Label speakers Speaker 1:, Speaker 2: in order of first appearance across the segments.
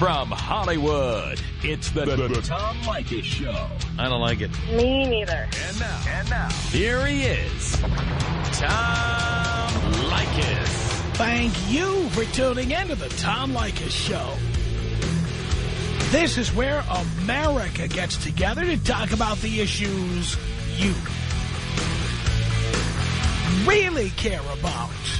Speaker 1: From Hollywood, it's the, the, the Tom Leykis Show.
Speaker 2: I don't like it.
Speaker 3: Me neither.
Speaker 1: And now, and now, here he is, Tom Leykis.
Speaker 4: Thank you for tuning in to the Tom Leykis Show. This is where America gets together to talk about the issues you really care about.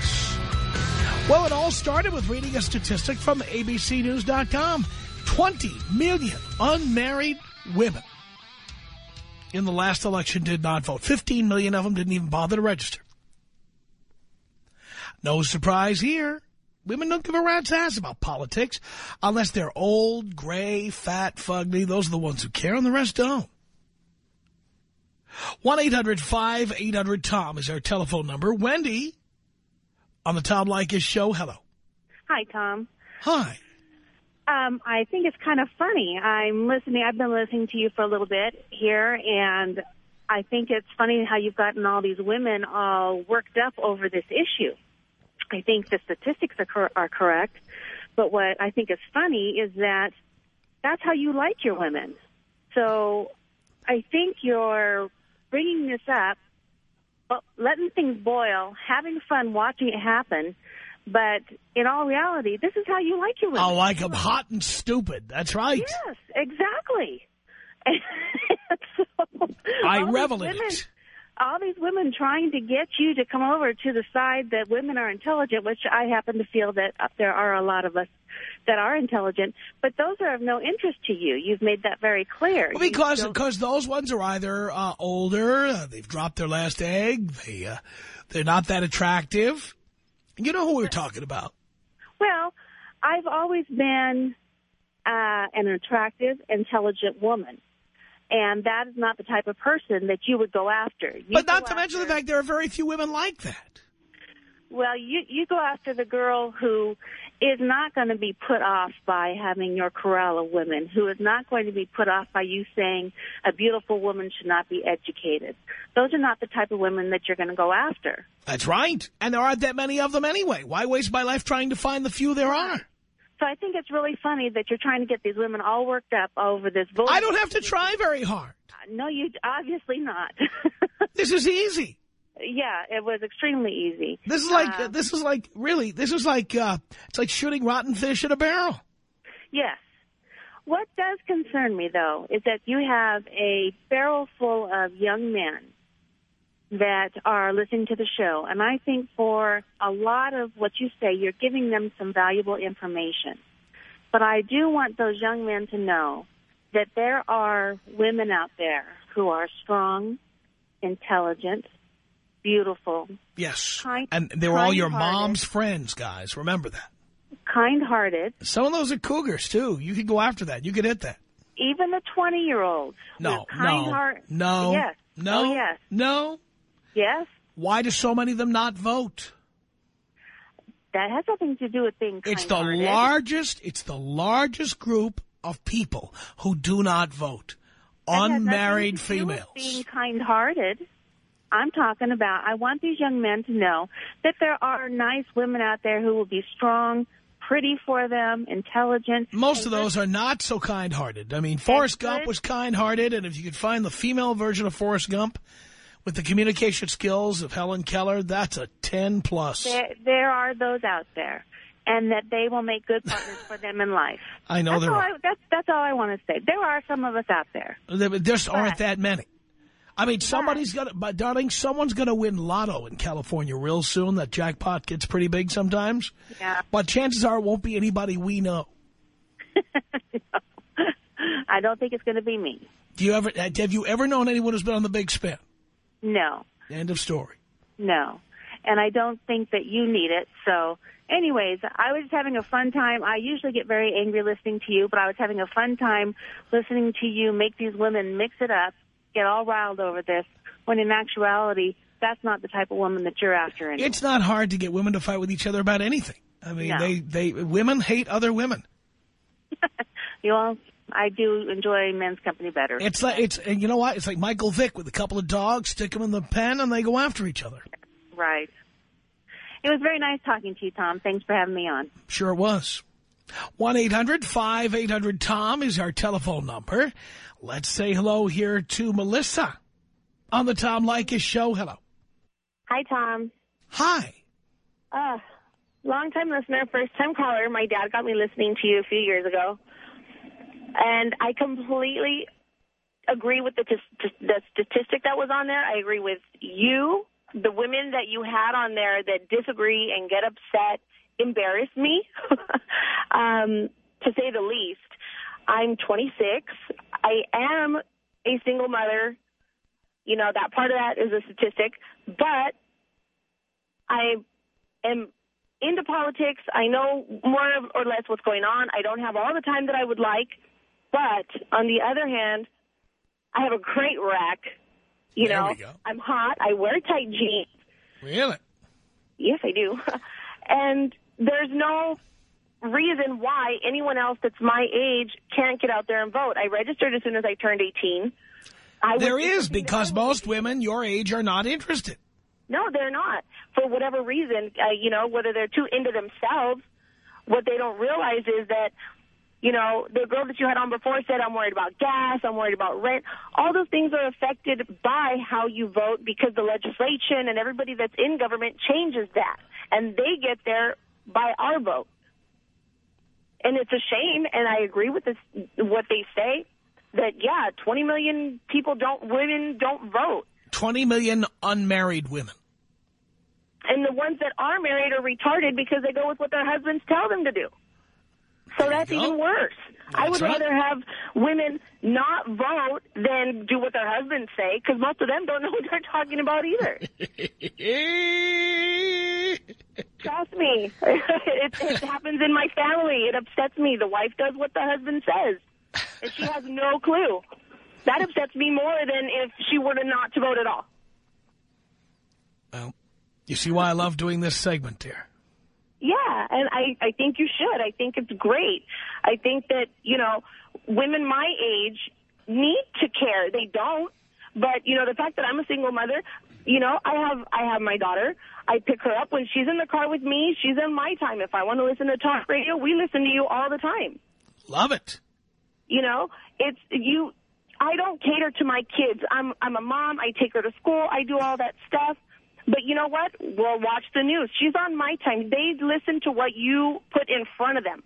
Speaker 4: Well, it all started with reading a statistic from ABCNews.com. 20 million unmarried women in the last election did not vote. 15 million of them didn't even bother to register. No surprise here. Women don't give a rat's ass about politics unless they're old, gray, fat, fugly. Those are the ones who care, and the rest don't. 1-800-5800-TOM is our telephone number. Wendy on the Tom Leykis show. Hello.
Speaker 3: Hi, Tom.
Speaker 4: Hi.
Speaker 3: Um, I think it's kind of funny. I'm listening. I've been listening to you for a little bit here, and I think it's funny how you've gotten all these women all worked up over this issue. I think the statistics are, cor are correct, but what I think is funny is that that's how you like your women. So I think you're bringing this up, but letting things boil, having fun watching it happen, but in all reality, this is how you like your women.
Speaker 4: I like them hot and stupid. That's right.
Speaker 3: Yes, exactly. so,
Speaker 4: I revel in it.
Speaker 3: All these women trying to get you to come over to the side that women are intelligent, which I happen to feel that there are a lot of us that are intelligent, but those are of no interest to you. You've made that very clear.
Speaker 4: Well, because because those ones are either uh, older, uh, they've dropped their last egg, they uh, they're not that attractive. You know who we're talking about.
Speaker 3: Well, I've always been uh, an attractive, intelligent woman. And that is not the type of person that you would go after. You
Speaker 4: But not to mention the fact there are very few women like that.
Speaker 3: Well, you you go after the girl who is not going to be put off by having your corral of women, who is not going to be put off by you saying a beautiful woman should not be educated. Those are not the type of women that you're going to go after.
Speaker 4: That's right. And there aren't that many of them anyway. Why waste my life trying to find the few there are?
Speaker 3: So I think it's really funny that you're trying to get these women all worked up over this vote.
Speaker 4: I don't have to try very hard.
Speaker 3: No, you obviously not.
Speaker 4: This is easy.
Speaker 3: yeah, it was extremely easy.
Speaker 4: This is like,
Speaker 3: Uh,
Speaker 4: this is like, really, this is like, uh, it's like shooting rotten fish in a barrel.
Speaker 3: Yes. What does concern me, though, is that you have a barrel full of young men that are listening to the show. And I think for a lot of what you say, you're giving them some valuable information. But I do want those young men to know that there are women out there who are strong, intelligent, beautiful,
Speaker 4: Yes.
Speaker 3: Kind-
Speaker 4: and they're all your mom's friends, guys. Remember that.
Speaker 3: kind-hearted,
Speaker 4: Some of those are cougars, too. You could go after that. You could hit that.
Speaker 3: even the 20-year-olds.
Speaker 4: No, no, no,
Speaker 3: Yes.
Speaker 4: no,
Speaker 3: Oh, yes.
Speaker 4: no.
Speaker 3: Yes.
Speaker 4: Why do so many of them not vote?
Speaker 3: That has something to do with being
Speaker 4: It's the largest, it's the largest group of people who do not vote.
Speaker 3: That nothing
Speaker 4: Unmarried females.
Speaker 3: Being kind-hearted. I'm talking about, I want these young men to know that there are nice women out there who will be strong, pretty for them, intelligent.
Speaker 4: Most of those are not so kind-hearted. I mean, Forrest. Gump was kind-hearted, and if you could find the female version of Forrest Gump with the communication skills of Helen Keller, that's a 10 plus.
Speaker 3: There, there are those out there, and that they will make good partners for them in life.
Speaker 4: I know
Speaker 3: that's
Speaker 4: there
Speaker 3: all
Speaker 4: are.
Speaker 3: I, that's, that's all I want to say. There are some of us out there.
Speaker 4: There just aren't that many. I mean, somebody's gonna, but darling, someone's gonna win lotto in California real soon. That jackpot gets pretty big sometimes.
Speaker 3: Yeah.
Speaker 4: But chances are it won't be anybody we know.
Speaker 3: I don't think it's going to be me.
Speaker 4: Do you ever, have you ever known anyone who's been on the big spin?
Speaker 3: No.
Speaker 4: End of story.
Speaker 3: No. and I don't think that you need it. So anyways, I was just having a fun time. I usually get very angry listening to you, but I was having a fun time listening to you make these women mix it up, get all riled over this, when in actuality, that's not the type of woman that you're after anymore.
Speaker 4: It's not hard to get women to fight with each other about anything. I mean,
Speaker 3: No.
Speaker 4: they, they women hate other women.
Speaker 3: you know, I do enjoy men's company better.
Speaker 4: It's like it's and you know what? It's like Michael Vick with a couple of dogs, stick them in the pen, and they go after each other.
Speaker 3: right. It was very nice talking to you, Tom. Thanks for having me on.
Speaker 4: Sure it was. 1-800-5800-TOM is our telephone number. Let's say hello here to Melissa on the Tom Leykis show. Hello.
Speaker 2: Hi, Tom.
Speaker 4: Hi.
Speaker 2: Uh, long-time listener, first-time caller. My dad got me listening to you a few years ago. And I completely agree with the, the statistic that was on there. I agree with you. The women that you had on there that disagree and get upset embarrass me, um, to say the least. I'm 26. I am a single mother. You know, that part of that is a statistic. But I am into politics. I know more or less what's going on. I don't have all the time that I would like. But on the other hand, I have a great rack. You
Speaker 4: There
Speaker 2: know. I'm hot. I wear tight jeans.
Speaker 4: Really?
Speaker 2: Yes, I do. and there's no reason why anyone else that's my age can't get out there and vote. I registered as soon as I turned 18. I
Speaker 4: There is, because most women your age are not interested.
Speaker 2: No, they're not. For whatever reason, uh, you know, whether they're too into themselves, what they don't realize is that, you know, the girl that you had on before said, I'm worried about gas, I'm worried about rent. All those things are affected by how you vote because the legislation and everybody that's in government changes that. And they get there by our vote. And it's a shame, and I agree with this, what they say, that, yeah, 20 million people don't, women don't vote.
Speaker 4: 20 million unmarried women.
Speaker 2: And the ones that are married are retarded because they go with what their husbands tell them to do. So that's even worse. I would
Speaker 4: right.
Speaker 2: rather have women not vote than do what their husbands say because most of them don't know what they're talking about either. Trust me. it, it happens in my family. It upsets me. The wife does what the husband says, and she has no clue. That upsets me more than if she were to not to vote at all.
Speaker 4: well, you see why I love doing this segment, dear.
Speaker 2: Yeah, and I, I think you should. I think it's great. I think that, you know, women my age need to care. They don't. But, you know, the fact that I'm a single mother, you know, I have I have my daughter. I pick her up when she's in the car with me. She's in my time. If I want to listen to talk radio, we listen to you all the time.
Speaker 4: Love it.
Speaker 2: You know, it's you. I don't cater to my kids. I'm I'm a mom. I take her to school. I do all that stuff. But you know what? We'll watch the news. She's on my time. They listen to what you put in front of them.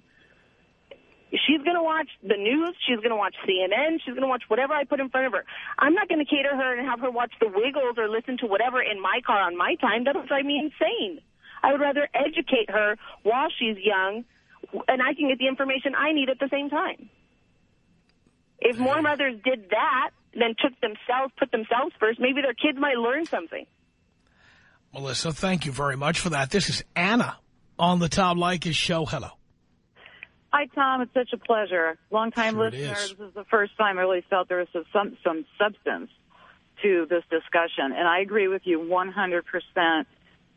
Speaker 2: She's going to watch the news. She's going to watch CNN. She's going to watch whatever I put in front of her. I'm not going to cater her and have her watch the Wiggles or listen to whatever in my car on my time. That'll drive me insane. I would rather educate her while she's young, and I can get the information I need at the same time. If more mothers did that, then took themselves, put themselves first, maybe their kids might learn something.
Speaker 4: Melissa, thank you very much for that. This is Anna on the Tom Leykis show. Hello.
Speaker 5: Hi, Tom. It's such a pleasure. Long-time
Speaker 4: Sure
Speaker 5: listener.
Speaker 4: is.
Speaker 5: This is the first time I really felt there was some some substance to this discussion, and I agree with you 100%.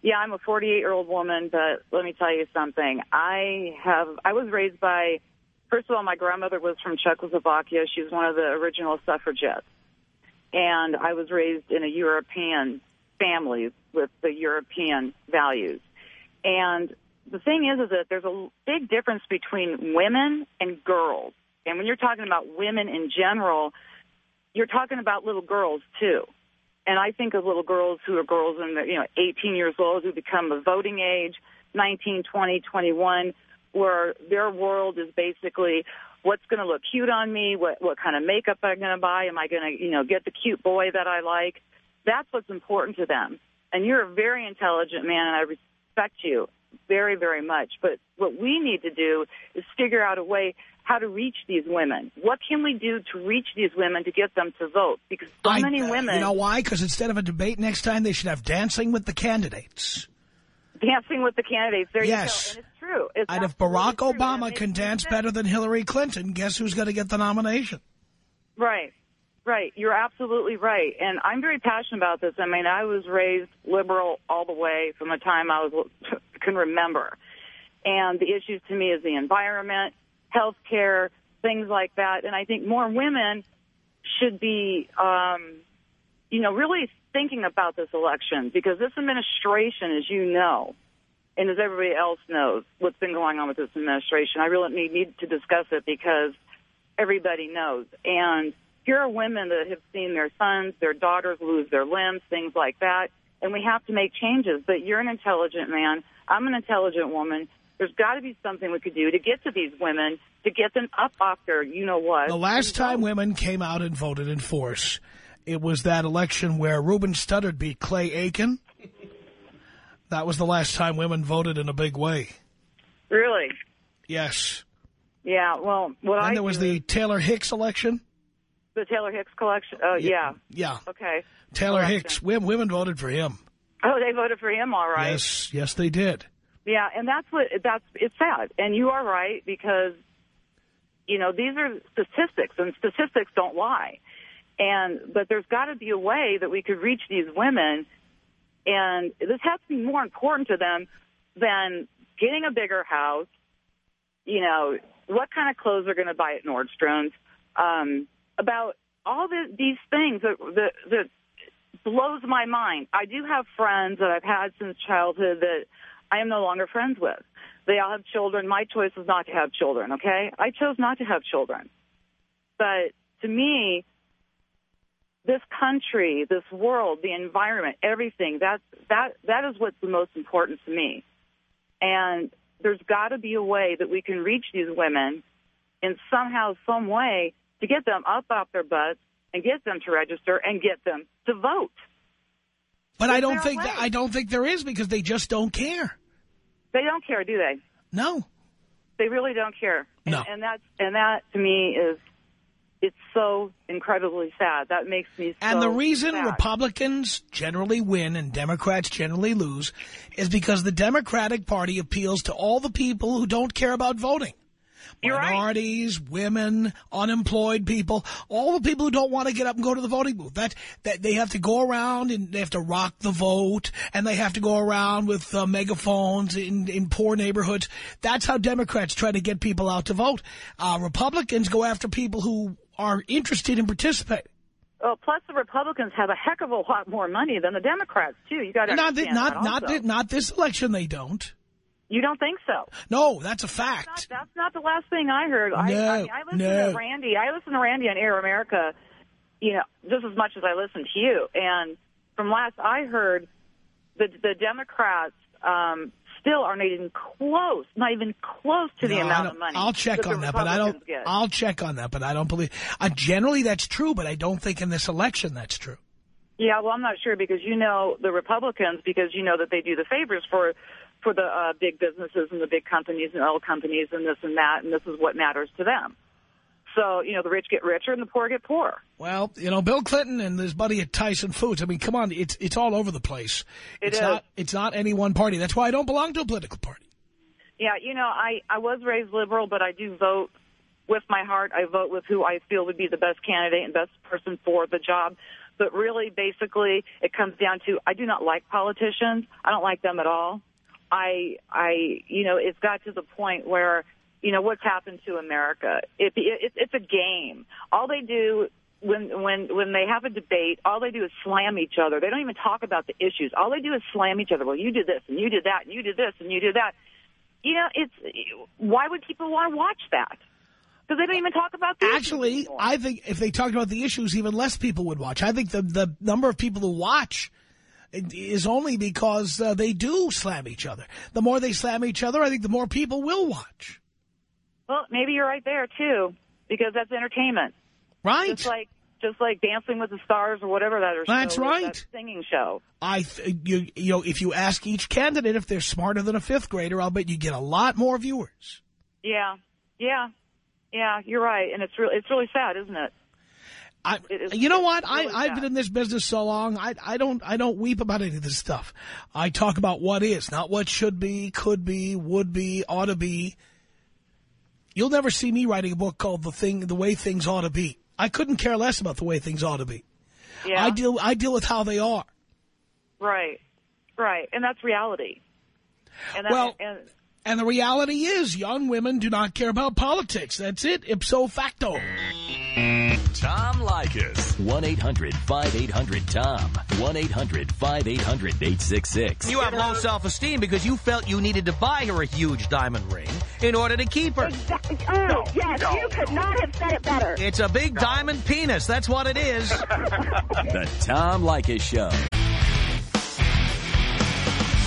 Speaker 5: Yeah, I'm a 48-year-old woman, but let me tell you something. I have I was raised by first of all, my grandmother was from Czechoslovakia. She was one of the original suffragettes, and I was raised in a European family with the European values. And the thing is, is that there's a big difference between women and girls. And when you're talking about women in general, you're talking about little girls too. And I think of little girls who are girls in the, you know, 18 years old who become the voting age, 19, 20, 21, where their world is basically what's going to look cute on me, what what kind of makeup I'm going to buy, am I going to, you know, get the cute boy that I like? That's what's important to them. And you're a very intelligent man, and I respect you very, very much. But what we need to do is figure out a way how to reach these women. What can we do to reach these women to get them to vote? Because so
Speaker 4: I-
Speaker 5: many
Speaker 4: uh,
Speaker 5: women
Speaker 4: You know why? Because instead of a debate next time, they should have dancing with the candidates.
Speaker 5: dancing with the candidates. There
Speaker 4: Yes.
Speaker 5: you go. And it's true. It's
Speaker 4: And if Barack
Speaker 5: true.
Speaker 4: Obama can dance
Speaker 5: sick.
Speaker 4: better than Hillary Clinton, guess who's going to get the nomination?
Speaker 5: Right. Right. You're absolutely right. And I'm very passionate about this. I mean, I was raised liberal all the way from the time I was can remember. And the issues to me is the environment, health care, things like that. And I think more women should be, um, you know, really thinking about this election because this administration, as you know, and as everybody else knows, what's been going on with this administration, I really need, need to discuss it because everybody knows. And here are women that have seen their sons, their daughters lose their limbs, things like that. And we have to make changes. But you're an intelligent man. I'm an intelligent woman. There's got to be something we could do to get to these women, to get them up off their you know what.
Speaker 4: The last time women came out and voted in force, it was that election where Ruben Studdard beat Clay Aiken. That was the last time women voted in a big way.
Speaker 5: Really?
Speaker 4: Yes.
Speaker 5: Yeah, well, what I
Speaker 4: Then there was the Taylor Hicks election.
Speaker 5: The Taylor Hicks collection. Oh, yeah.
Speaker 4: Yeah.
Speaker 5: Okay.
Speaker 4: Taylor
Speaker 5: Election.
Speaker 4: Hicks. Women, women voted for him.
Speaker 5: Oh, they voted for him, all right.
Speaker 4: Yes. Yes, they did.
Speaker 5: Yeah, and that's what that's it's sad. And you are right because you know, these are statistics and statistics don't lie. And but there's got to be a way that we could reach these women and this has to be more important to them than getting a bigger house, you know, what kind of clothes they're going to buy at Nordstrom's, um, about all the, these things that, that, that blows my mind. I do have friends that I've had since childhood that I am no longer friends with. They all have children. My choice was not to have children, okay? I chose not to have children. But to me, this country, this world, the environment, everything, that, that, that is what's the most important to me. And there's got to be a way that we can reach these women in somehow, some way to get them up off their butts and get them to register and get them to vote.
Speaker 4: But I don't think that, I don't think there is because they just don't care.
Speaker 5: They don't care, do they?
Speaker 4: No.
Speaker 5: They really don't care. And,
Speaker 4: No.
Speaker 5: and that's and that to me is it's so incredibly sad. That makes me so
Speaker 4: And the reason
Speaker 5: sad.
Speaker 4: Republicans generally win and Democrats generally lose is because the Democratic Party appeals to all the people who don't care about voting.
Speaker 5: You're right.
Speaker 4: Minorities, women, unemployed people, all the people who don't want to get up and go to the voting booth. That, that they have to go around and they have to rock the vote and they have to go around with uh, megaphones in, in poor neighborhoods. That's how Democrats try to get people out to vote. Uh, Republicans go after people who are interested in participating.
Speaker 5: Oh, plus the Republicans have a heck of a lot more money than the Democrats too. You got to
Speaker 4: Not, thi-
Speaker 5: understand
Speaker 4: not,
Speaker 5: that
Speaker 4: not,
Speaker 5: also.
Speaker 4: not this election, they don't.
Speaker 5: You don't think so?
Speaker 4: No, that's a fact.
Speaker 5: that's not the last thing I heard. I,
Speaker 4: No,
Speaker 5: I, mean, I listen
Speaker 4: no.
Speaker 5: to Randi. I listen to Randi on Air America. You know, just as much as I listen to you. And from last I heard, the the Democrats um, still are not even close, not even close to the
Speaker 4: No, I
Speaker 5: amount of money.
Speaker 4: I'll check
Speaker 5: the
Speaker 4: on that, but I don't.
Speaker 5: Get.
Speaker 4: I'll check on that, but I don't believe. Uh, generally, that's true, but I don't think in this election that's true.
Speaker 5: Yeah, well, I'm not sure because you know the Republicans because you know that they do the favors for for the uh, big businesses and the big companies and oil companies and this and that, and this is what matters to them. So you know the rich get richer and the poor get poorer.
Speaker 4: Well, you know, Bill Clinton and his buddy at Tyson Foods. I mean, come on, it's it's all over the place.
Speaker 5: It
Speaker 4: it's
Speaker 5: is.
Speaker 4: not. It's not any one party. That's why I don't belong to a political party.
Speaker 5: Yeah, you know, I I was raised liberal, but I do vote with my heart. I vote with who I feel would be the best candidate and best person for the job. But really, basically, it comes down to I do not like politicians. I don't like them at all. I I you know, it's got to the point where you know what's happened to America. It, it it's a game. All they do when when when they have a debate, all they do is slam each other. They don't even talk about the issues. All they do is slam each other. Well, you did this and you did that and you did this and you did that. You know, it's why would people want to watch that? Because they don't even talk about the issues
Speaker 4: Actually. I think if they talked about the issues, even less people would watch. I think the the number of people who watch is only because uh, they do slam each other. The more they slam each other, I think the more people will watch.
Speaker 5: well, maybe you're right there too, because that's entertainment.
Speaker 4: Right?
Speaker 5: Just like just like Dancing with the Stars or whatever that. Or
Speaker 4: That's right.
Speaker 5: That singing show.
Speaker 4: I, th you, you know, if you ask each candidate if they're smarter than a fifth grader, I'll bet you get a lot more viewers.
Speaker 5: Yeah, yeah. Yeah, you're right, and it's really it's really sad, isn't it?
Speaker 4: I, you know what?
Speaker 5: really
Speaker 4: I, I've been in this business so long. I, I don't, I don't weep about any of this stuff. I talk about what is, not what should be, could be, would be, ought to be. You'll never see me writing a book called "The Thing, The Way Things Ought to Be." I couldn't care less about the way things ought to be.
Speaker 5: Yeah,
Speaker 4: I deal, I deal with how they are.
Speaker 5: right, right, and that's reality. And that,
Speaker 4: Well-
Speaker 5: and
Speaker 4: And the reality is, young women do not care about politics. That's it, ipso facto.
Speaker 1: Tom Leykis.
Speaker 6: 1-800-5800-TOM. 1-800-5800-866.
Speaker 7: You have low self-esteem because you felt you needed to buy her a huge diamond ring in order to keep her.
Speaker 2: Exactly. Oh, yes, you could not have said it better.
Speaker 7: It's a big diamond penis. That's what it is.
Speaker 6: The Tom Leykis Show.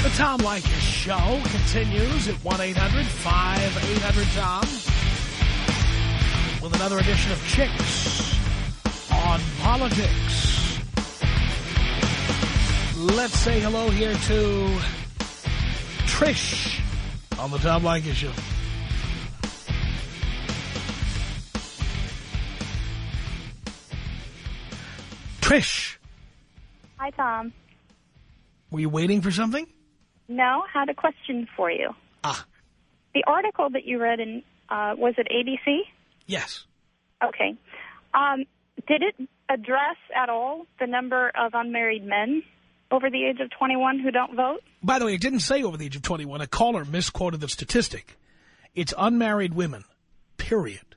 Speaker 4: The Tom Leykis Show continues at 1-800-5800-TOM with another edition of Chicks on Politics. Let's say hello here to Trish on the Tom Leykis Show. Trish,
Speaker 8: Hi, Tom.
Speaker 4: were you waiting for something?
Speaker 8: No, had a question for you.
Speaker 4: Ah,
Speaker 8: The article that you read in, uh, was it ABC?
Speaker 4: yes.
Speaker 8: Okay. Um, did it address at all the number of unmarried men over the age of 21 who don't vote?
Speaker 4: By the way, it didn't say over the age of 21. A caller misquoted the statistic. It's unmarried women, period.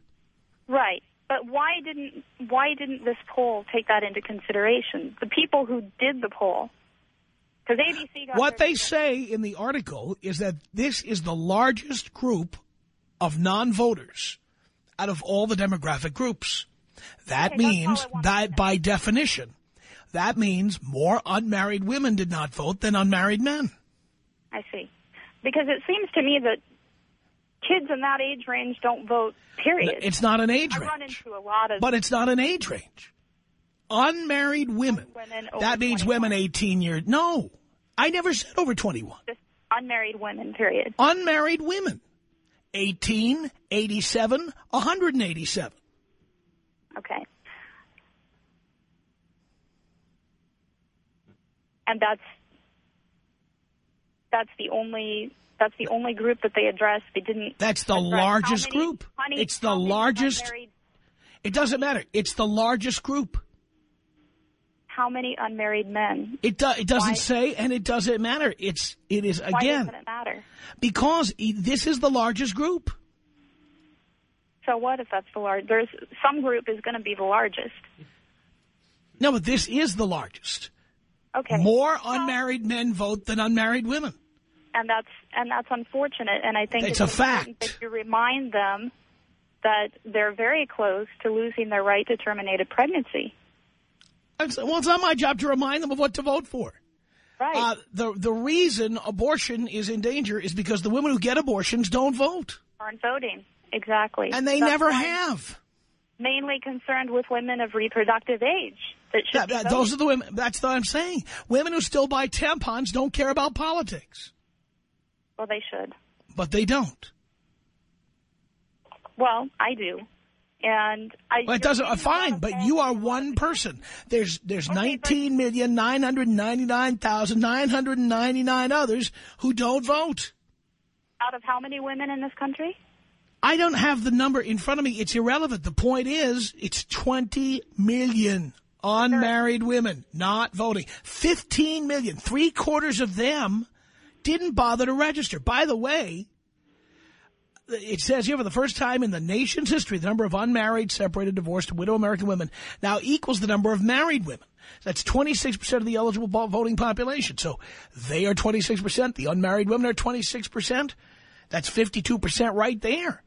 Speaker 8: Right. But why didn't why didn't this poll take that into consideration? The people who did the poll, because ABC got
Speaker 4: What they say in the article is that this is the largest group of non-voters out of all the demographic groups. That
Speaker 8: Okay,
Speaker 4: means
Speaker 8: I
Speaker 4: that by definition, that means more unmarried women did not vote than unmarried men.
Speaker 8: I see. Because it seems to me that kids in that age range don't vote. Period.
Speaker 4: It's not an age
Speaker 8: I run
Speaker 4: range.
Speaker 8: into a lot of
Speaker 4: But it's not an age range. Unmarried women.
Speaker 8: Women
Speaker 4: That means
Speaker 8: 21.
Speaker 4: women 18 years. No, I never said over 21.
Speaker 8: just unmarried women. Period.
Speaker 4: Unmarried women. 18, 87, 187.
Speaker 8: Okay. And that's that's the only that's the only group that they addressed. They didn't.
Speaker 4: That's the largest
Speaker 8: many-
Speaker 4: group.
Speaker 8: honey,
Speaker 4: It's the largest. It doesn't matter. It's the largest group.
Speaker 8: How many unmarried men?
Speaker 4: It, do, it doesn't
Speaker 8: Why-
Speaker 4: say, and it doesn't matter. It's it is again.
Speaker 8: Why doesn't it matter?
Speaker 4: because this is the largest group.
Speaker 8: So what if that's the large? There's some group is going to be the largest.
Speaker 4: No, but this is the largest.
Speaker 8: Okay.
Speaker 4: More unmarried men vote than unmarried women.
Speaker 8: and that's and that's unfortunate. And I think
Speaker 4: It's
Speaker 8: it's,
Speaker 4: a fact.
Speaker 8: that you remind them that they're very close to losing their right to terminate a pregnancy.
Speaker 4: Well, it's not my job to remind them of what to vote for.
Speaker 8: Right.
Speaker 4: Uh, the the reason abortion is in danger is because the women who get abortions don't vote,
Speaker 8: aren't voting. Exactly.
Speaker 4: and they
Speaker 8: That's
Speaker 4: never have.
Speaker 8: Mainly concerned with women of reproductive age that should
Speaker 4: That-
Speaker 8: be
Speaker 4: those are the women. That's what I'm saying. Women who still buy tampons don't care about politics,
Speaker 8: Well, they should.
Speaker 4: but they don't.
Speaker 8: Well, I do. And I.
Speaker 4: Well, it doesn't. Uh,
Speaker 8: making a lot
Speaker 4: fine, but you are one person. There's there's
Speaker 8: Okay,
Speaker 4: nineteen million nine hundred ninety nine thousand nine hundred ninety nine others who don't vote.
Speaker 8: Out of how many women in this country?
Speaker 4: I don't have the number in front of me. It's irrelevant. The point is, it's 20 million unmarried women not voting. 15 million, three quarters of them didn't bother to register. By the way, it says here for the first time in the nation's history, the number of unmarried, separated, divorced, widow American women now equals the number of married women. That's 26% of the eligible voting population. So they are 26%. The unmarried women are 26%. That's 52% right there.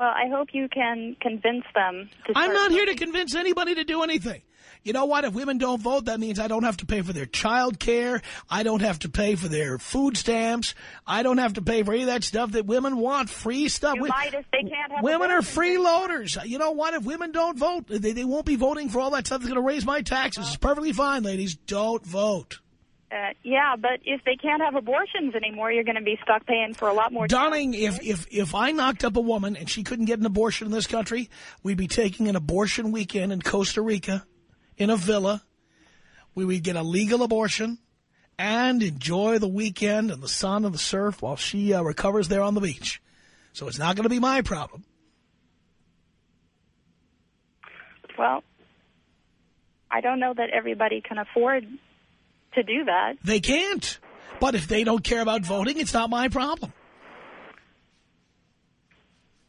Speaker 8: Well, I hope you can convince them. To
Speaker 4: I'm not here to convince anybody to do anything. You know what? If women don't vote, that means I don't have to pay for their child care. I don't have to pay for their food stamps. I don't have to pay for any of that stuff that women want. Free stuff.
Speaker 8: You might if they can't have
Speaker 4: women are freeloaders. You know what? If women don't vote, they, they won't be voting for all that stuff that's going to raise my taxes. It's perfectly fine, ladies. Don't vote.
Speaker 8: Uh, yeah, but if they can't have abortions anymore, you're going to be stuck paying for a lot more.
Speaker 4: Darling, if, if, if I knocked up a woman and she couldn't get an abortion in this country, we'd be taking an abortion weekend in Costa Rica in a villa. We would get a legal abortion and enjoy the weekend and the sun and the surf while she uh, recovers there on the beach. So it's not going to be my problem.
Speaker 8: Well, I don't know that everybody can afford to do that.
Speaker 4: They can't. But if they don't care about voting, it's not my problem.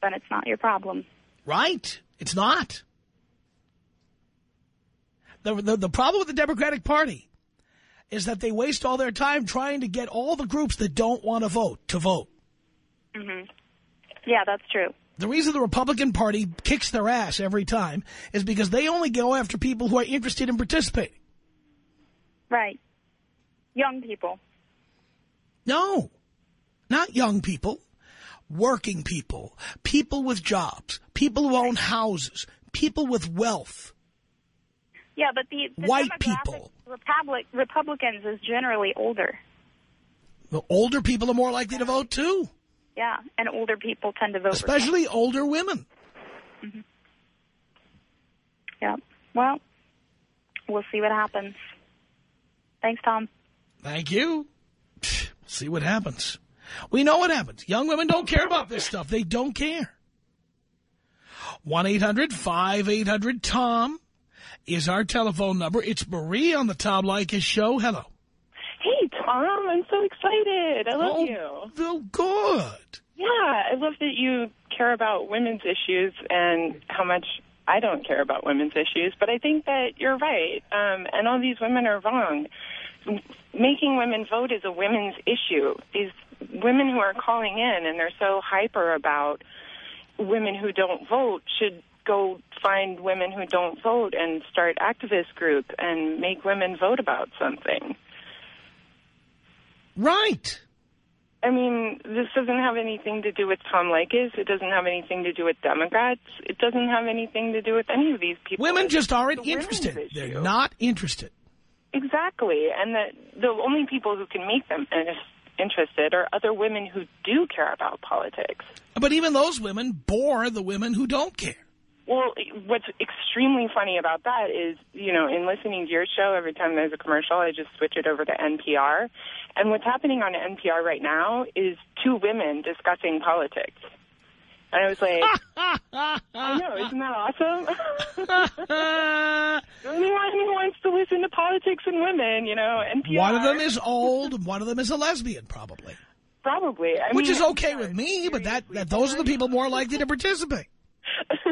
Speaker 8: Then it's not your problem.
Speaker 4: Right. It's not. The, the, the problem with the Democratic Party is that they waste all their time trying to get all the groups that don't want to vote to vote.
Speaker 8: Mm -hmm. Yeah, that's true.
Speaker 4: The reason the Republican Party kicks their ass every time is because they only go after people who are interested in participating.
Speaker 8: Right. Young people.
Speaker 4: No, not young people. Working people, people with jobs, people who own houses, people with wealth.
Speaker 8: Yeah, but the, the
Speaker 4: white people.
Speaker 8: Republic, Republicans is generally older.
Speaker 4: The older people are more likely to vote, too.
Speaker 8: Yeah, and older people tend to vote.
Speaker 4: Especially older women.
Speaker 8: Mm -hmm. Yeah. Well, we'll see what happens. Thanks, Tom.
Speaker 4: Thank you. See what happens. We know what happens. Young women don't care about this stuff. They don't care. 1-800-5800-TOM is our telephone number. It's Marie on the Tom Leykis show. Hello.
Speaker 9: Hey, Tom. I'm so excited. I love
Speaker 4: oh,
Speaker 9: you.
Speaker 4: Oh, good.
Speaker 9: Yeah, I love that you care about women's issues and how much I don't care about women's issues. But I think that you're right. Um, and all these women are wrong. Making women vote is a women's issue. These women who are calling in and they're so hyper about women who don't vote should go find women who don't vote and start activist group and make women vote about something.
Speaker 4: Right.
Speaker 9: I mean, this doesn't have anything to do with Tom Leykis. It doesn't have anything to do with Democrats. It doesn't have anything to do with any of these people.
Speaker 4: Women just aren't interested. They're not interested.
Speaker 9: Exactly. And the, the only people who can make them interested are other women who do care about politics.
Speaker 4: But even those women bore the women who don't care.
Speaker 9: Well, what's extremely funny about that is, you know, in listening to your show, every time there's a commercial, I just switch it over to NPR. And what's happening on NPR right now is two women discussing politics. And I was like, I know, isn't that awesome? Anyone who wants to listen to politics and women, you know, NPR.
Speaker 4: One of them is old, and one of them is a lesbian, probably.
Speaker 9: Probably. I
Speaker 4: Which
Speaker 9: mean,
Speaker 4: is okay with me, but that, that those are the people more likely to participate.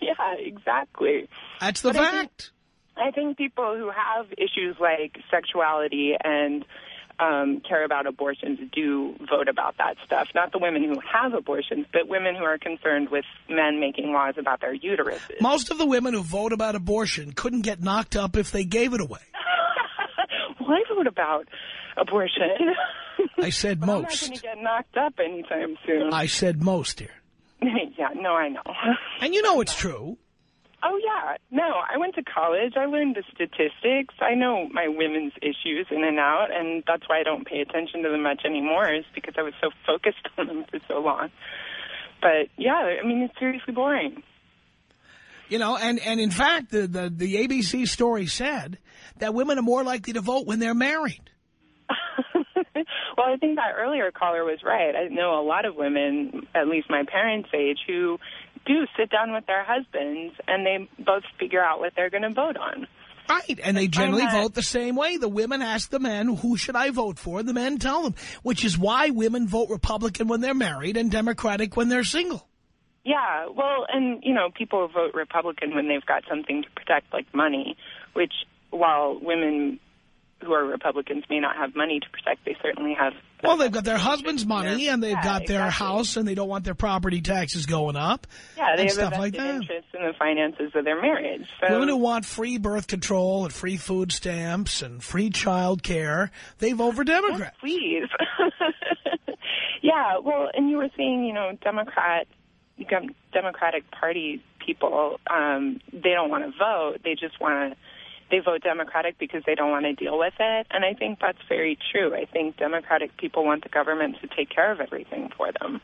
Speaker 9: yeah, exactly.
Speaker 4: That's the
Speaker 9: but
Speaker 4: fact.
Speaker 9: I think, I think people who have issues like sexuality and um, care about abortions do vote about that stuff. Not the women who have abortions, but women who are concerned with men making laws about their uteruses.
Speaker 4: Most of the women who vote about abortion couldn't get knocked up if they gave it away.
Speaker 9: well, I vote about abortion.
Speaker 4: I said most.
Speaker 9: I'm not going to get knocked up anytime soon.
Speaker 4: I said most, dear.
Speaker 9: yeah, no, I know.
Speaker 4: And you know it's true.
Speaker 9: Oh, yeah. No, I went to college. I learned the statistics. I know my women's issues in and out, and that's why I don't pay attention to them much anymore is because I was so focused on them for so long. But, yeah, I mean, it's seriously boring.
Speaker 4: You know, and, and in fact, the, the, the ABC story said that women are more likely to vote when they're married.
Speaker 9: well, I think that earlier caller was right. I know a lot of women, at least my parents' age, who do sit down with their husbands and they both figure out what they're going to vote on.
Speaker 4: Right, and they generally vote the same way. The women ask the men, who should I vote for? The men tell them, which is why women vote Republican when they're married and Democratic when they're single.
Speaker 9: Yeah, well, and, you know, people vote Republican when they've got something to protect, like money, which, while women who are Republicans may not have money to protect, they certainly have.
Speaker 4: Well, they've got their husband's money, and they've
Speaker 9: yeah,
Speaker 4: got their
Speaker 9: exactly.
Speaker 4: house, and they don't want their property taxes going up.
Speaker 9: Yeah, they have
Speaker 4: stuff like that.
Speaker 9: interest in the finances of their marriage. So.
Speaker 4: Women who want free birth control and free food stamps and free child care, they vote for Democrats.
Speaker 9: Yes, please. yeah, well, and you were saying, you know, Democrat, Democratic Party people, um, they don't want to vote. They just want to they vote Democratic because they don't want to deal with it. And I think that's very true. I think Democratic people want the government to take care of everything for them.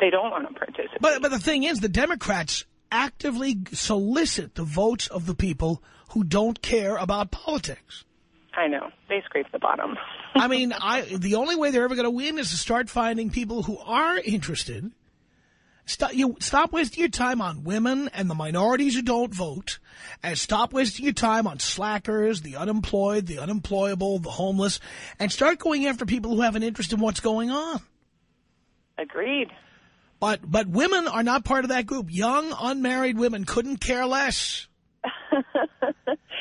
Speaker 9: They don't want to participate.
Speaker 4: But, but the thing is, the Democrats actively solicit the votes of the people who don't care about politics.
Speaker 9: I know. They scrape the bottom.
Speaker 4: I mean, I the only way they're ever going to win is to start finding people who are interested. Stop, you, stop wasting your time on women and the minorities who don't vote, and stop wasting your time on slackers, the unemployed, the unemployable, the homeless, and start going after people who have an interest in what's going on.
Speaker 9: Agreed.
Speaker 4: But but women are not part of that group. Young, unmarried women couldn't care less.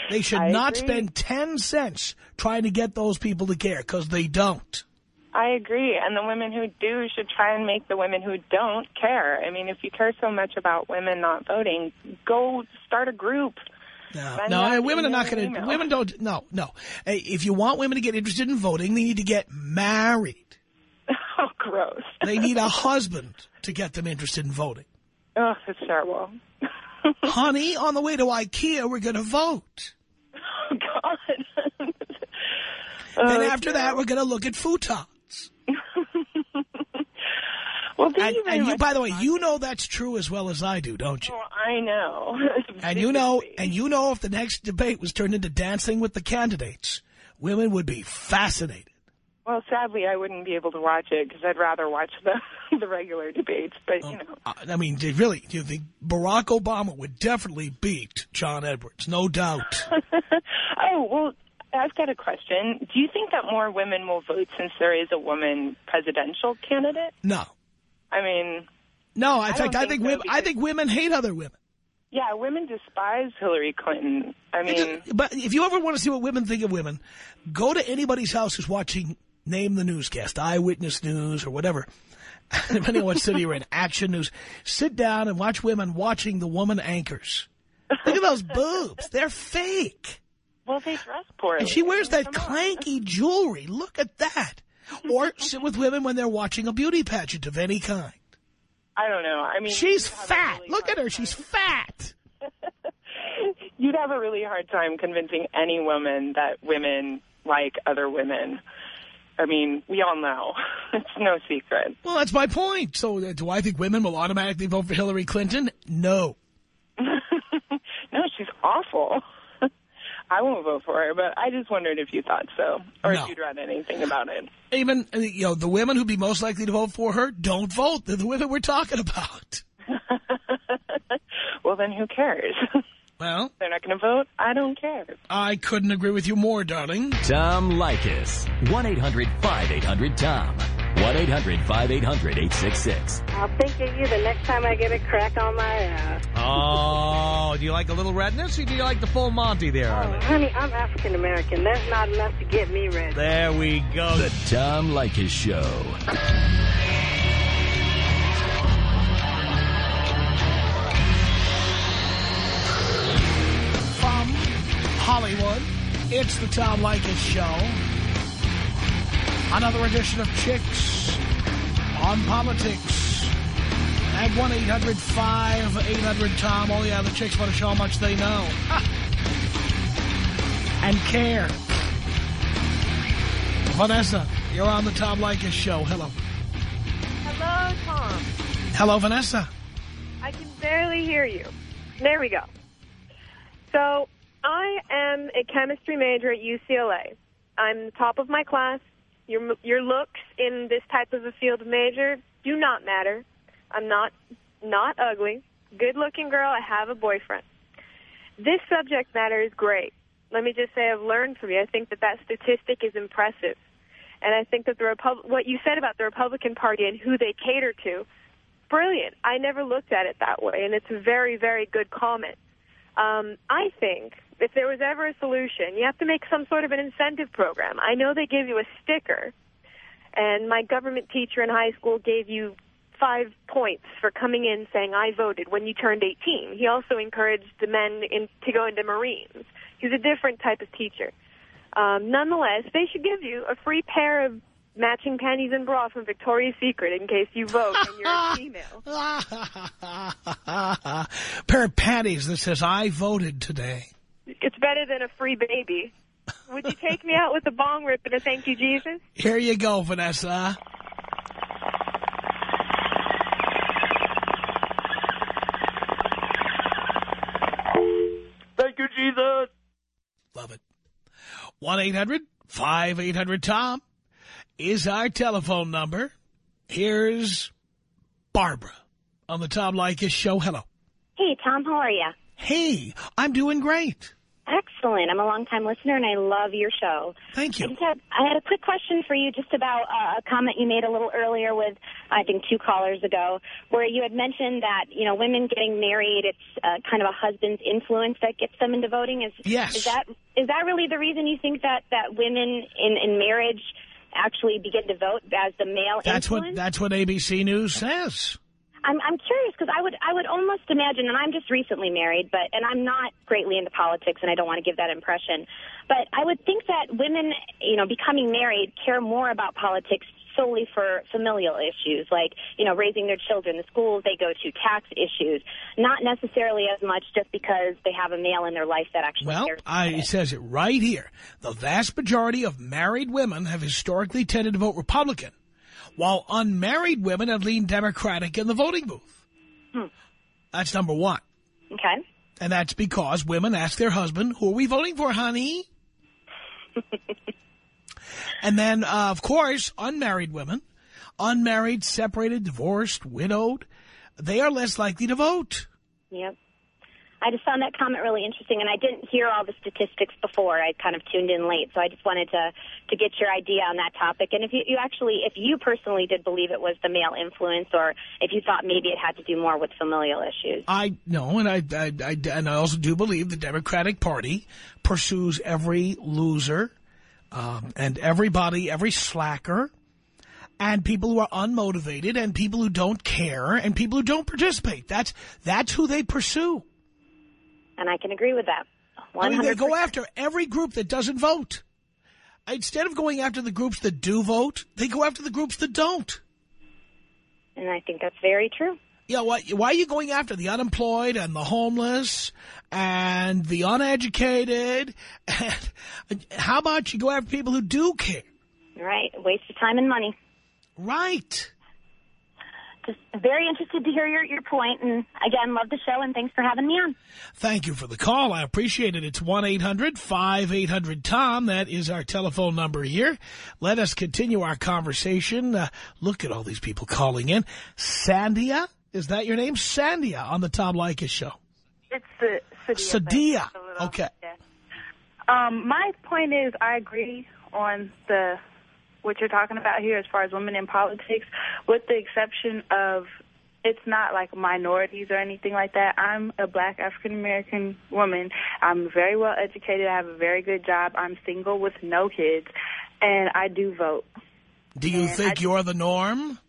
Speaker 4: They should
Speaker 9: I
Speaker 4: not
Speaker 9: agree.
Speaker 4: spend 10 cents trying to get those people to care, because they don't.
Speaker 9: I agree. And the women who do should try and make the women who don't care. I mean, if you care so much about women not voting, go start a group.
Speaker 4: No,
Speaker 9: Send
Speaker 4: no, women are not going to, women don't, no, no. If you want women to get interested in voting, they need to get married.
Speaker 9: Oh, gross.
Speaker 4: They need a husband to get them interested in voting.
Speaker 9: Oh, it's terrible.
Speaker 4: Honey, on the way to Ikea, we're going to vote.
Speaker 9: Oh, God.
Speaker 4: Oh, then
Speaker 9: Oh,
Speaker 4: after that, we're going to look at futons.
Speaker 9: Well,
Speaker 4: And, and you, by the way, you know that's true as well as I do, don't you?
Speaker 9: Oh, I know.
Speaker 4: And you know, and you know if the next debate was turned into dancing with the candidates, women would be fascinated.
Speaker 9: Well, sadly, I wouldn't be able to watch it because I'd rather watch the the regular debates. But you know,
Speaker 4: Uh, I mean, really, you think Barack Obama would definitely beat John Edwards, no doubt.
Speaker 9: oh well, I've got a question. Do you think that more women will vote since there is a woman presidential candidate?
Speaker 4: No.
Speaker 9: I mean,
Speaker 4: No, in
Speaker 9: I
Speaker 4: fact, I
Speaker 9: think
Speaker 4: think
Speaker 9: so,
Speaker 4: women, I think women hate other women.
Speaker 9: yeah, women despise Hillary Clinton. I mean,
Speaker 4: just- but if you ever want to see what women think of women, go to anybody's house who's watching Name the Newscast, Eyewitness News or whatever, depending on what city you're in, Action News. Sit down and watch women watching the woman anchors. Look at those boobs. They're fake.
Speaker 9: well, they dress poorly.
Speaker 4: And she wears that clanky jewelry. Look at that. Or sit with women when they're watching a beauty pageant of any kind.
Speaker 9: I don't know. I mean,
Speaker 4: She's
Speaker 9: you'd have a
Speaker 4: fat.
Speaker 9: really
Speaker 4: Look at her. She's fat.
Speaker 9: You'd have a really hard time convincing any woman that women like other women. I mean, we all know. It's no secret.
Speaker 4: Well, that's my point. So uh, do I think women will automatically vote for Hillary Clinton? No.
Speaker 9: no, she's awful. I won't vote for her, but I just wondered if you thought so, or
Speaker 4: No.
Speaker 9: if you'd read anything about it.
Speaker 4: Even, uh, you know, the women who'd be most likely to vote for her don't vote. They're the women we're talking about.
Speaker 9: well, then who cares?
Speaker 4: Well,
Speaker 9: They're not going to vote. I don't care.
Speaker 4: I couldn't agree with you more, darling.
Speaker 6: Tom Leykis. 1-800-5800-TOM. 1-800-5800-866.
Speaker 10: I'll think of you the next time I get a crack on my ass.
Speaker 7: Oh, do you like a little redness or do you like the full Monty there,
Speaker 10: Oh, honey, I'm African American. That's not enough to get me red.
Speaker 7: There we go.
Speaker 6: The Tom Leykis Show.
Speaker 4: From Hollywood, it's the Tom Leykis Show. Another edition of Chicks on Politics. At 1-800-5800-TOM. Oh, yeah, the chicks want to show how much they know. And care. Vanessa, you're on the Tom Leykis Show. Hello.
Speaker 11: Hello, Tom.
Speaker 4: Hello, Vanessa.
Speaker 11: I can barely hear you. There we go. So, I am a chemistry major at UCLA. I'm the top of my class. Your your looks in this type of a field major do not matter. I'm not not ugly. Good-looking girl. I have a boyfriend. This subject matter is great. Let me just say I've learned from you. I think that that statistic is impressive. And I think that the Repub- what you said about the Republican Party and who they cater to, brilliant. I never looked at it that way, and it's a very, very good comment. Um, I think if there was ever a solution, you have to make some sort of an incentive program. I know they give you a sticker, and my government teacher in high school gave you five points for coming in saying I voted when you turned 18. He also encouraged the men in, to go into Marines. He's a different type of teacher. Um, nonetheless, they should give you a free pair of matching panties and bra from Victoria's Secret in case you vote and you're a female.
Speaker 4: Pair of panties that says, I voted today.
Speaker 11: It's better than a free baby. Would you take me out with a bong rip and a thank you, Jesus?
Speaker 4: Here you go, Vanessa.
Speaker 12: Thank you, Jesus.
Speaker 4: Love it. 1-800-5800-TOM is our telephone number. Here's Barbara on the Tom Leykis show. Hello.
Speaker 13: Hey, Tom, how are you?
Speaker 4: Hey, I'm doing great.
Speaker 13: Excellent. I'm a long-time listener, and I love your show.
Speaker 4: Thank you.
Speaker 13: I, had, I had a quick question for you just about uh, a comment you made a little earlier with, I think, two callers ago, where you had mentioned that, you know, women getting married, it's uh, kind of a husband's influence that gets them into voting. Is,
Speaker 4: Yes.
Speaker 13: Is that is that really the reason you think that, that women in, in marriage actually begin to vote as the male
Speaker 4: That's
Speaker 13: influence?
Speaker 4: what that's what ABC News says.
Speaker 13: I'm I'm curious because I would I would almost imagine, and I'm just recently married, but and I'm not greatly into politics, and I don't want to give that impression, but I would think that women, you know, becoming married care more about politics solely for familial issues, like you know, raising their children, the schools they go to, tax issues, not necessarily as much just because they have a male in their life that actually
Speaker 4: Well,
Speaker 13: cares.
Speaker 4: I, it says it right here. The vast majority of married women have historically tended to vote Republican, while unmarried women have leaned Democratic in the voting booth.
Speaker 13: Hmm.
Speaker 4: That's number one.
Speaker 13: Okay.
Speaker 4: And that's because women ask their husband, who are we voting for, honey? and then, uh, of course, unmarried women, unmarried, separated, divorced, widowed, they are less likely to vote.
Speaker 13: Yep. I just found that comment really interesting, and I didn't hear all the statistics before. I kind of tuned in late, so I just wanted to to get your idea on that topic. And if you, you actually, if you personally did believe it was the male influence, or if you thought maybe it had to do more with familial issues.
Speaker 4: I know, and I, I, I, and I also do believe the Democratic Party pursues every loser um, and everybody, every slacker, and people who are unmotivated, and people who don't care, and people who don't participate. That's that's who they pursue.
Speaker 13: And I can agree with that.
Speaker 4: I mean, they
Speaker 13: 100%.
Speaker 4: go after every group that doesn't vote. Instead of going after the groups that do vote, they go after the groups that don't.
Speaker 13: And I think that's very true.
Speaker 4: Yeah, why, why are you going after the unemployed and the homeless and the uneducated? And how about you go after people who do care?
Speaker 13: Right? Waste of time and money.
Speaker 4: Right.
Speaker 13: Just very interested to hear your, your point, and again, love the show, and thanks for having me on.
Speaker 4: Thank you for the call. I appreciate it. It's 1-800-5800-TOM. That is our telephone number here. Let us continue our conversation. Uh, look at all these people calling in. Sandia, is that your name? Sandia on the Tom Leykis show.
Speaker 14: It's the
Speaker 4: Sadia. Okay.
Speaker 14: Um, my point is, I agree on the what you're talking about here as far as women in politics, with the exception of it's not like minorities or anything like that. I'm a black African American woman. I'm very well educated. I have a very good job. I'm single with no kids, and I do vote.
Speaker 4: Do you think you're the norm?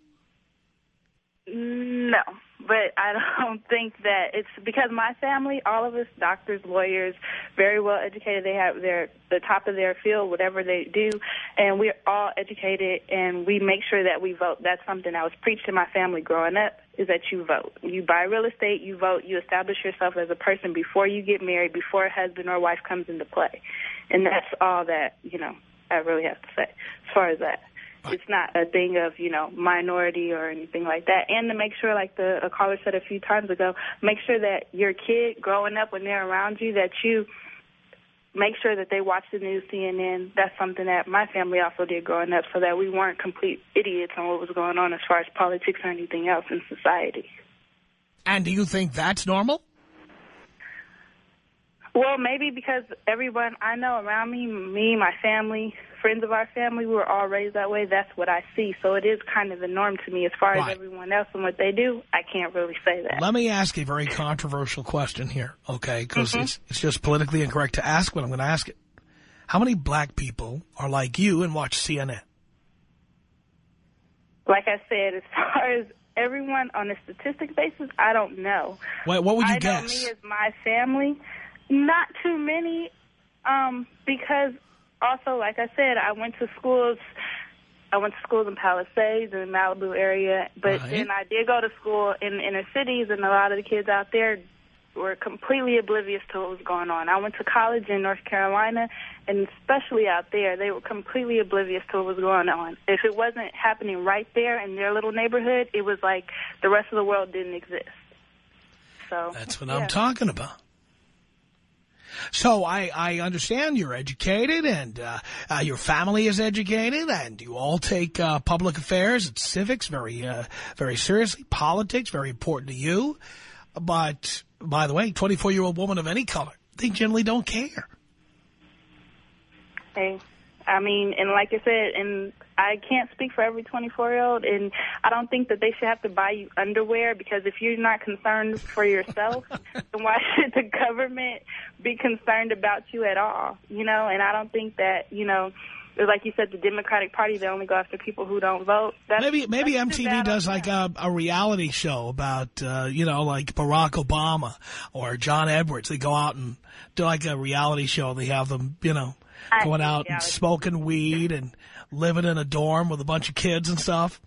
Speaker 14: No, but I don't think that it's because my family, all of us, doctors, lawyers, very well educated. They have their the top of their field, whatever they do, and we're all educated, and we make sure that we vote. That's something that was preached in my family growing up. Is that you vote? You buy real estate, you vote. You establish yourself as a person before you get married, before a husband or wife comes into play, and that's all that you know. I really have to say as far as that. It's not a thing of, you know, minority or anything like that. And to make sure, like the a caller said a few times ago, make sure that your kid growing up when they're around you, that you make sure that they watch the news, CNN. That's something that my family also did growing up so that we weren't complete idiots on what was going on as far as politics or anything else in society.
Speaker 4: And do you think that's normal?
Speaker 14: Well, maybe because everyone I know around me, me, my family, friends of our family, we were all raised that way. That's what I see. So it is kind of the norm to me. As far
Speaker 4: Right.
Speaker 14: as everyone else and what they do, I can't really say that.
Speaker 4: Let me ask a very controversial question here, okay? Because
Speaker 14: Mhm.
Speaker 4: it's, it's just politically incorrect to ask, but I'm going to ask it. How many black people are like you and watch CNN?
Speaker 14: Like I said, as far as everyone on a statistic basis, I don't know.
Speaker 4: What, what would you
Speaker 14: I
Speaker 4: guess?
Speaker 14: know me as my family, not too many, um, because also, like I said, I went to schools. I went to schools in Palisades and Malibu area, but
Speaker 15: Right.
Speaker 14: then I did go to school in inner cities, and a lot of the kids out there were completely oblivious to what was going on. I went to college in North Carolina, and especially out there, they were completely oblivious to what was going on. If it wasn't happening right there in their little neighborhood, it was like the rest of the world didn't exist. So
Speaker 4: That's what
Speaker 14: yeah.
Speaker 4: I'm talking about. So I, I understand you're educated and uh, uh, your family is educated and you all take uh, public affairs and civics very, uh, very seriously. Politics, very important to you. But, by the way, 24-year-old woman of any color, they generally don't care.
Speaker 14: Hey, I mean, and like I said, and I can't speak for every 24-year-old, and I don't think that they should have to buy you underwear because if you're not concerned for yourself, then why should the government be concerned about you at all? You know, and I don't think that, you know, like you said, the Democratic Party, they only go after people who don't vote. That's,
Speaker 4: Maybe maybe MTV does like a, a reality show about, uh, you know, like Barack Obama or John Edwards. They go out and do like a reality show. They have them, you know,
Speaker 14: I
Speaker 4: going out and smoking weed and living in a dorm with a bunch of kids and stuff.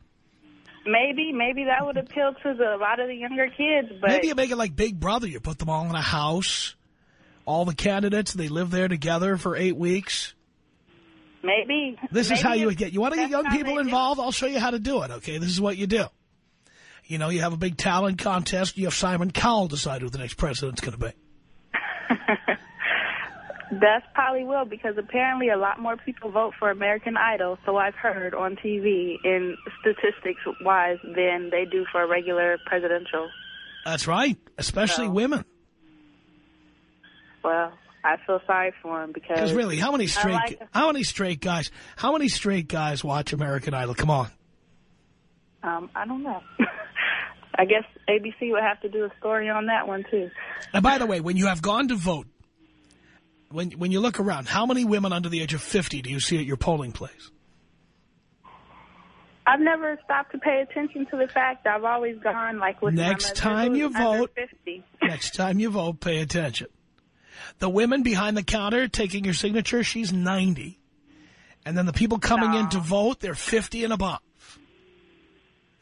Speaker 14: Maybe, maybe that would appeal to the, a lot of the younger kids, but
Speaker 4: Maybe you make it like Big Brother. You put them all in a house, all the candidates. They live there together for eight weeks.
Speaker 14: maybe.
Speaker 4: This is how you would get. You want to get young people
Speaker 14: do
Speaker 4: involved? I'll show you how to do it. Okay, this is what you do. You know, you have a big talent contest. You have Simon Cowell decide who the next president's going to be.
Speaker 14: That's probably will because apparently a lot more people vote for American Idol, so I've heard on TV in statistics wise than they do for a regular presidential.
Speaker 4: That's right, especially
Speaker 14: So-
Speaker 4: women.
Speaker 14: Well, I feel sorry for them because
Speaker 4: Because really, how many straight
Speaker 14: like-
Speaker 4: how many straight guys how many straight guys watch American Idol? Come on.
Speaker 14: um, I don't know. I guess ABC would have to do a story on that one too.
Speaker 4: And by the way, when you have gone to vote, when when you look around, how many women under the age of 50 do you see at your polling place?
Speaker 14: I've never stopped to pay attention to the fact I've always gone like with
Speaker 4: Next time you vote-
Speaker 14: 50.
Speaker 4: Next time you vote, pay attention. The women behind the counter taking your signature, she's 90. And then the people coming in to vote, they're 50 and above.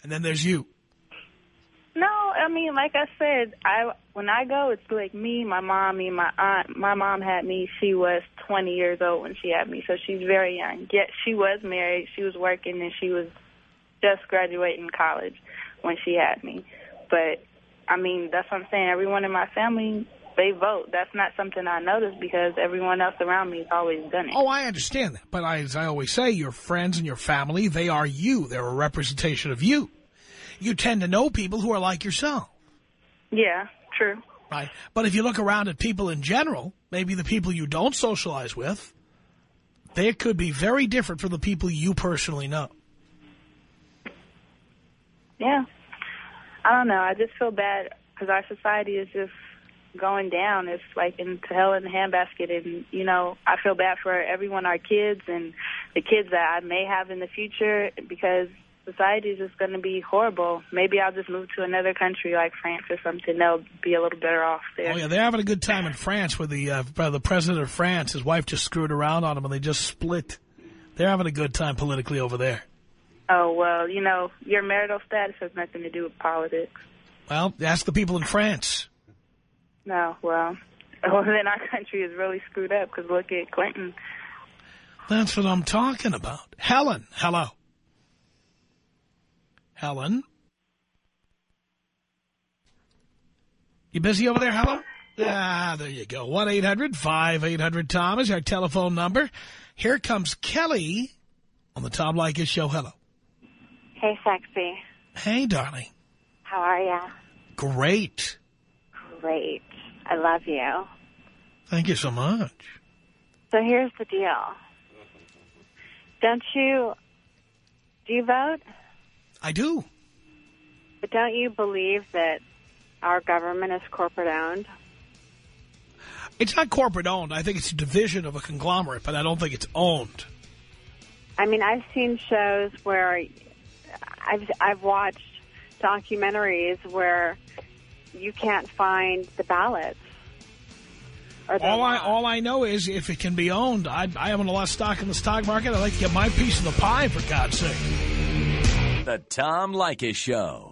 Speaker 4: And then there's you.
Speaker 14: I mean, like I said, I when I go, it's like me, my mom, me, my aunt. My mom had me. She was 20 years old when she had me, so she's very young. Yet she was married. She was working, and she was just graduating college when she had me. But I mean, that's what I'm saying. Everyone in my family, they vote. That's not something I noticed because everyone else around me has always done it.
Speaker 4: Oh, I understand that. But as I always say, your friends and your family, they are you. They're a representation of you. You tend to know people who are like yourself.
Speaker 14: Yeah, true.
Speaker 4: Right. But if you look around at people in general, maybe the people you don't socialize with, they could be very different from the people you personally know.
Speaker 14: Yeah. I don't know. I just feel bad because our society is just going down. It's like into hell in the handbasket. And, you know, I feel bad for everyone, our kids and the kids that I may have in the future because society is just going to be horrible. Maybe I'll just move to another country like France or something. They'll be a little better off there.
Speaker 4: Oh, yeah, they're having a good time in France with the, uh, the president of France. His wife just screwed around on him and they just split. They're having a good time politically over there.
Speaker 14: Oh, well, you know, your marital status has nothing to do with politics.
Speaker 4: Well, ask the people in France.
Speaker 14: No, well, well then our country is really screwed up because look at Clinton.
Speaker 4: That's what I'm talking about. Helen, hello. Helen? You busy over there, Helen? Ah, there you go. 1-800-5800-TOM is our telephone number. Here comes Kelly on the Tom Leykis Show. Hello.
Speaker 12: Hey, sexy.
Speaker 4: Hey, darling.
Speaker 12: How are you?
Speaker 4: Great.
Speaker 12: Great. I love you.
Speaker 4: Thank you so much.
Speaker 12: So here's the deal. Don't you, do you vote?
Speaker 4: I do.
Speaker 12: But don't you believe that our government is corporate owned?
Speaker 4: It's not corporate owned. I think it's a division of a conglomerate, but I don't think it's owned.
Speaker 12: I mean, I've seen shows where I've I've watched documentaries where you can't find the ballots.
Speaker 4: All I all I know is if it can be owned, I, I haven't a lot of stock in the stock market. I'd like to get my piece of the pie, for God's sake.
Speaker 6: The Tom Leykis Show.